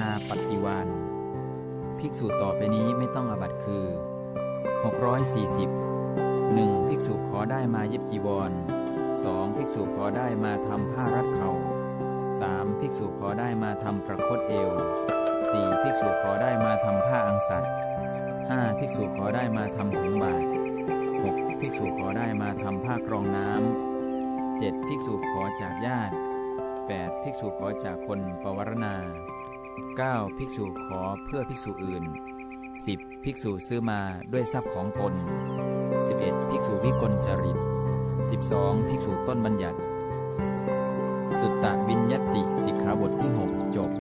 นาปฏิวานภิกษุต่อไปนี้ไม่ต้องอบัตคือ 640 1. ภิกษุขอได้มาเย็บจีวร 2. ภิกษุขอได้มาทำผ้ารัดเขา่า 3. ภิกษุขอได้มาทำประคตเอว 4. ภิกษุขอได้มาทำผ้าอังสัต 5. ภิกษุขอได้มาทำถุงบาตร 6. ภิกษุขอได้มาทำผ้ากรองน้ำ 7. ภิกษุขอจากญาติ 8. ภิกษุขอจากคนปวารณา 9. ภิกษุขอเพื่อภิกษุอื่น 10. ภิกษุซื้อมาด้วยทรัพย์ของตน 11. ภิกษุวิกลจริต 12. ภิกษุต้นบัญญัติ สุตตะวินยติสิกขาบทที่ 6